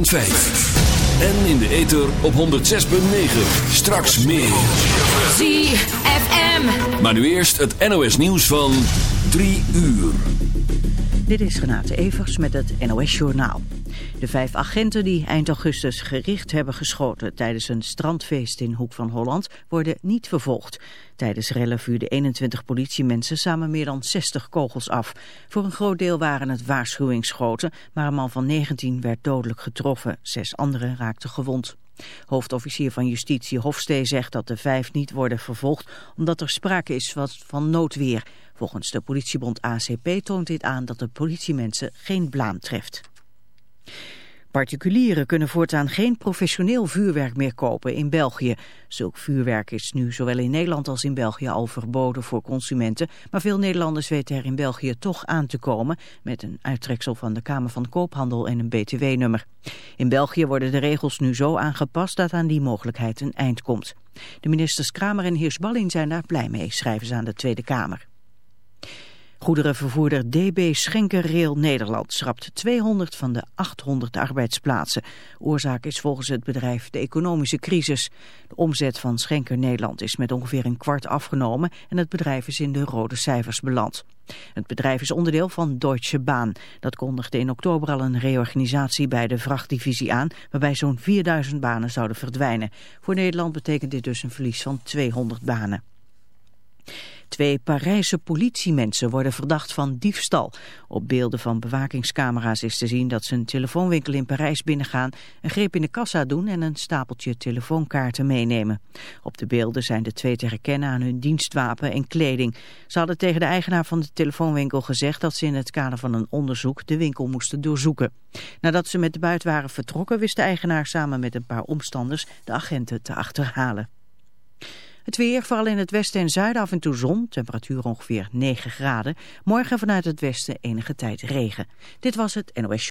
En in de ether op 106.9. Straks meer. ZFM. Maar nu eerst het NOS nieuws van 3 uur. Dit is Renate Evers met het NOS Journaal. De vijf agenten die eind augustus gericht hebben geschoten tijdens een strandfeest in Hoek van Holland worden niet vervolgd. Tijdens rellen vuurden 21 politiemensen samen meer dan 60 kogels af. Voor een groot deel waren het waarschuwingsschoten, maar een man van 19 werd dodelijk getroffen. Zes anderen raakten gewond. Hoofdofficier van Justitie Hofstee zegt dat de vijf niet worden vervolgd omdat er sprake is van noodweer. Volgens de politiebond ACP toont dit aan dat de politiemensen geen blaam treft. Particulieren kunnen voortaan geen professioneel vuurwerk meer kopen in België. Zulk vuurwerk is nu zowel in Nederland als in België al verboden voor consumenten. Maar veel Nederlanders weten er in België toch aan te komen... met een uittreksel van de Kamer van Koophandel en een btw-nummer. In België worden de regels nu zo aangepast dat aan die mogelijkheid een eind komt. De ministers Kramer en Heersballing zijn daar blij mee, schrijven ze aan de Tweede Kamer. Goederenvervoerder DB Schenker Rail Nederland schrapt 200 van de 800 arbeidsplaatsen. Oorzaak is volgens het bedrijf de economische crisis. De omzet van Schenker Nederland is met ongeveer een kwart afgenomen en het bedrijf is in de rode cijfers beland. Het bedrijf is onderdeel van Deutsche Bahn. Dat kondigde in oktober al een reorganisatie bij de vrachtdivisie aan, waarbij zo'n 4000 banen zouden verdwijnen. Voor Nederland betekent dit dus een verlies van 200 banen. Twee Parijse politiemensen worden verdacht van diefstal. Op beelden van bewakingscamera's is te zien dat ze een telefoonwinkel in Parijs binnengaan, een greep in de kassa doen en een stapeltje telefoonkaarten meenemen. Op de beelden zijn de twee te herkennen aan hun dienstwapen en kleding. Ze hadden tegen de eigenaar van de telefoonwinkel gezegd dat ze in het kader van een onderzoek de winkel moesten doorzoeken. Nadat ze met de buit waren vertrokken wist de eigenaar samen met een paar omstanders de agenten te achterhalen. Het weer, vooral in het westen en zuiden af en toe zon, temperatuur ongeveer 9 graden. Morgen vanuit het westen enige tijd regen. Dit was het NOS.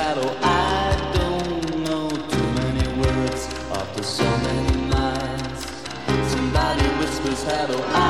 Whispers. I don't know too many words after so many nights. Somebody whispers hello. I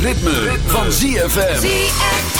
Ritme, van ZFM.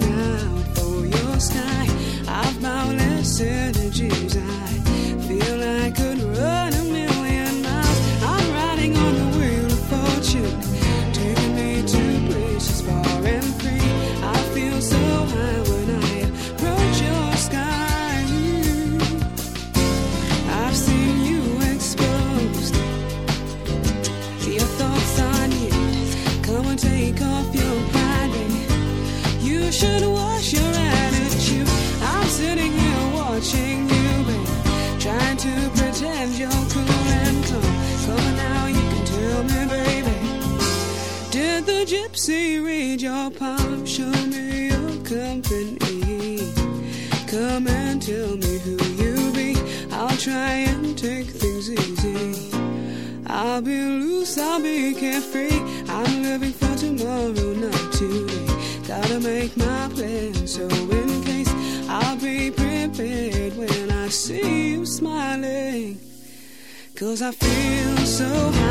feel so high.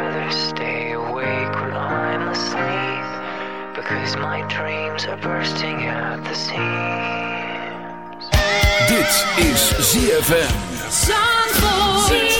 rather stay awake when I'm asleep because my dreams are bursting at the seams. Dit is ZFM. Zandvoort.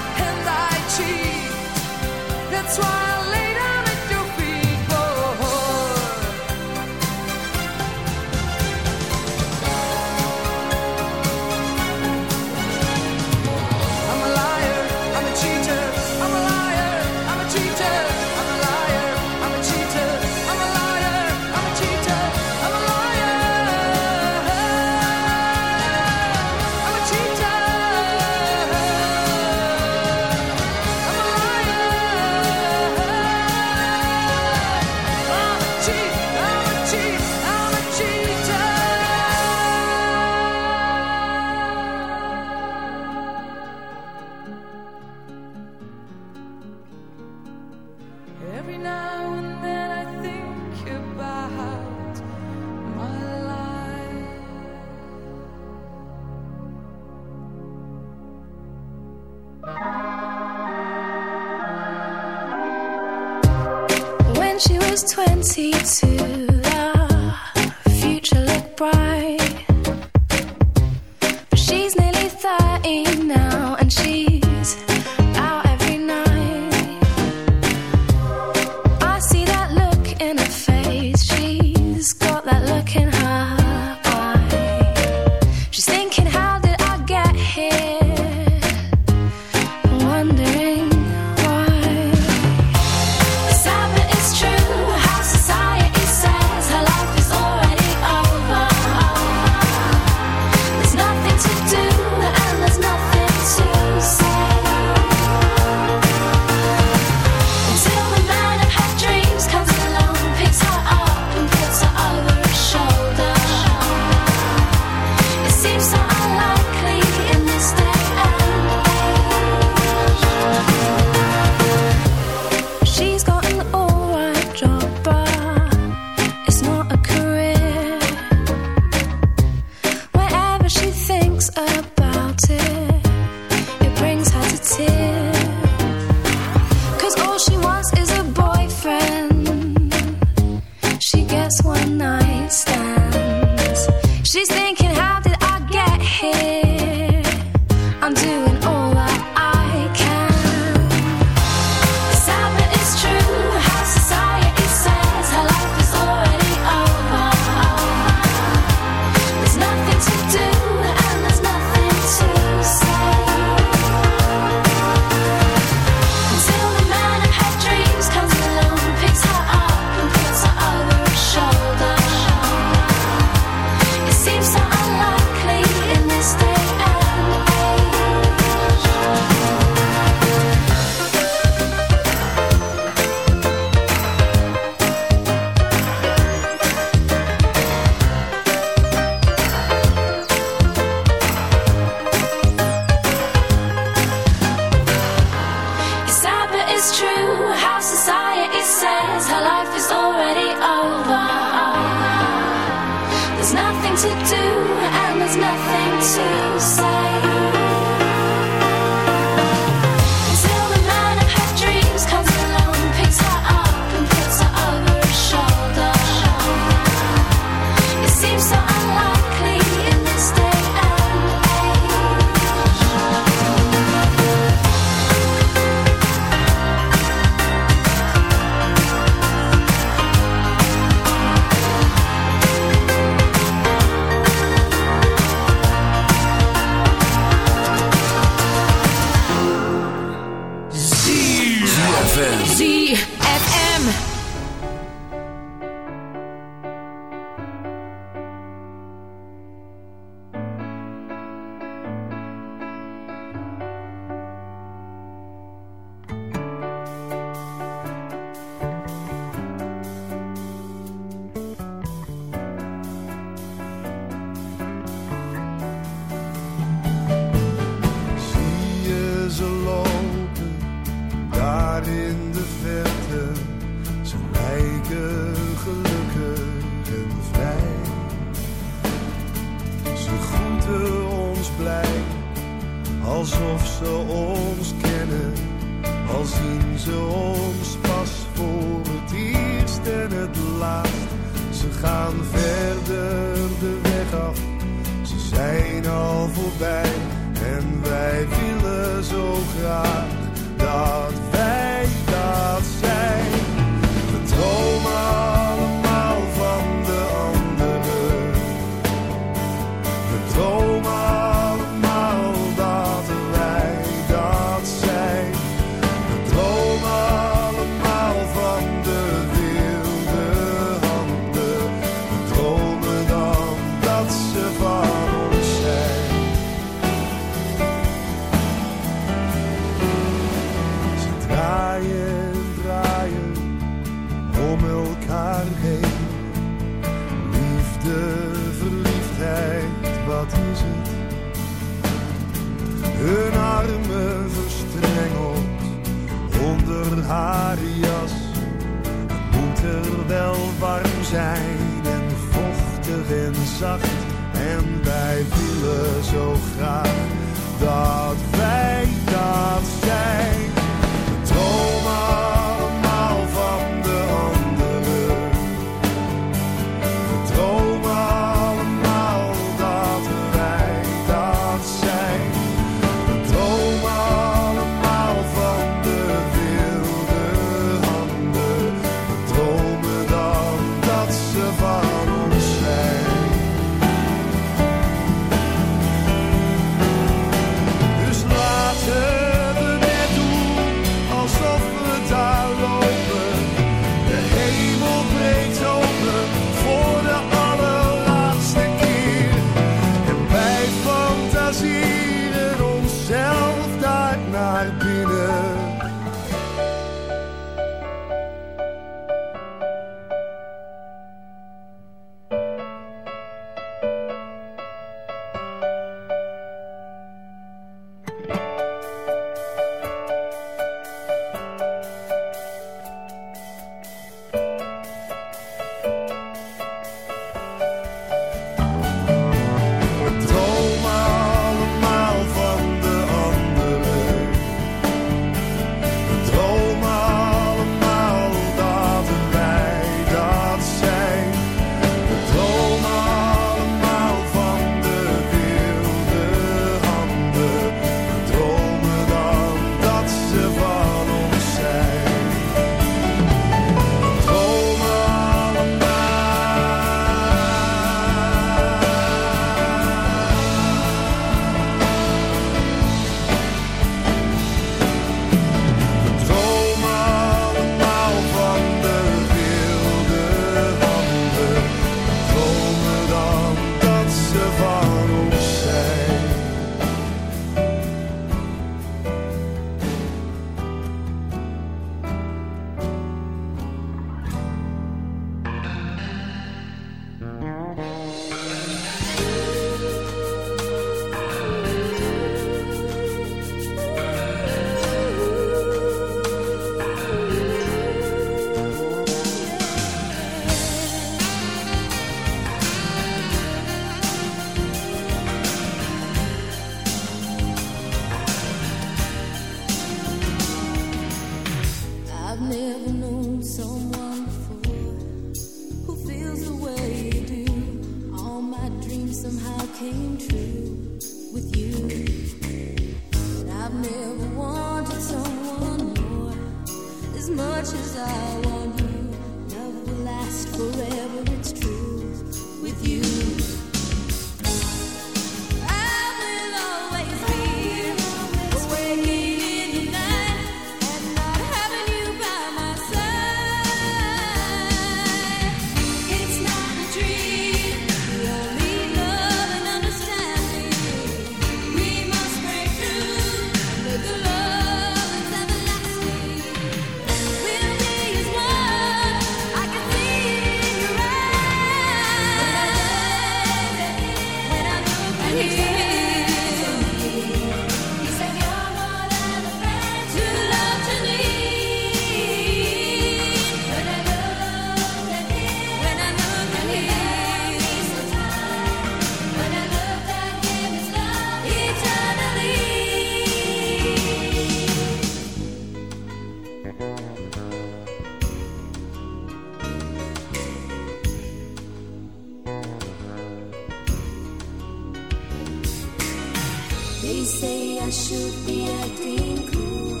They say I should be acting cool.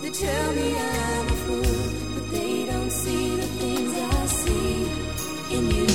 They tell me I'm a fool, but they don't see the things I see in you.